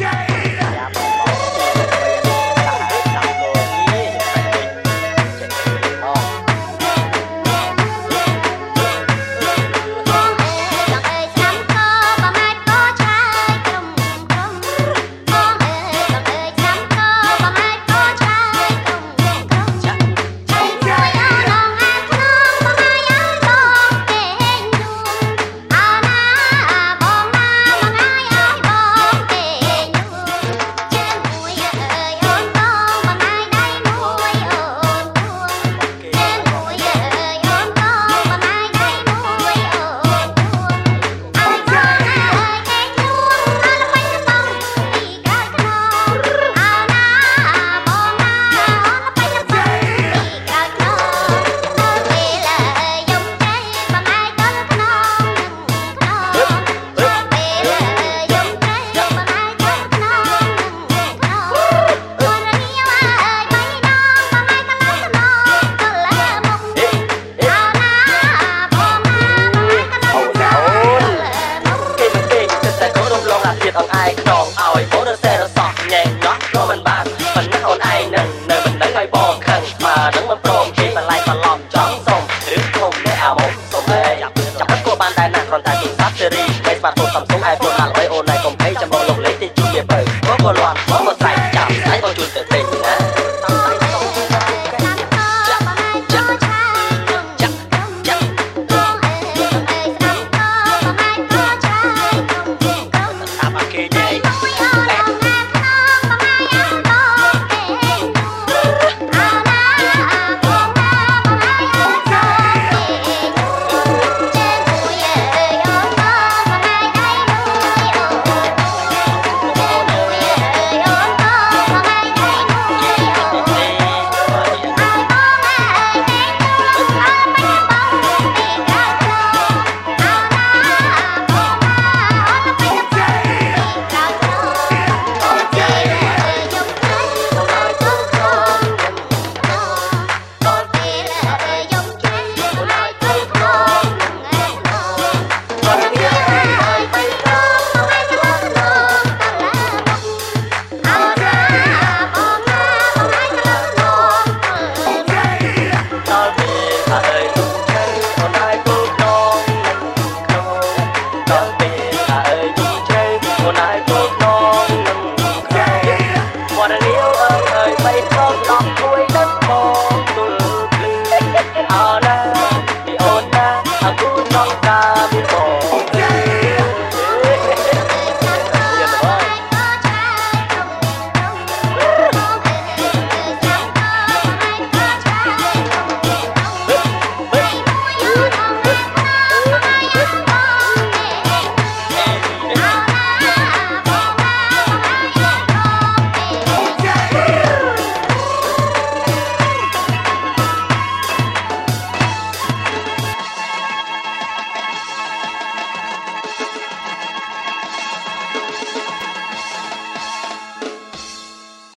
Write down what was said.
Yeah. i my number four. when I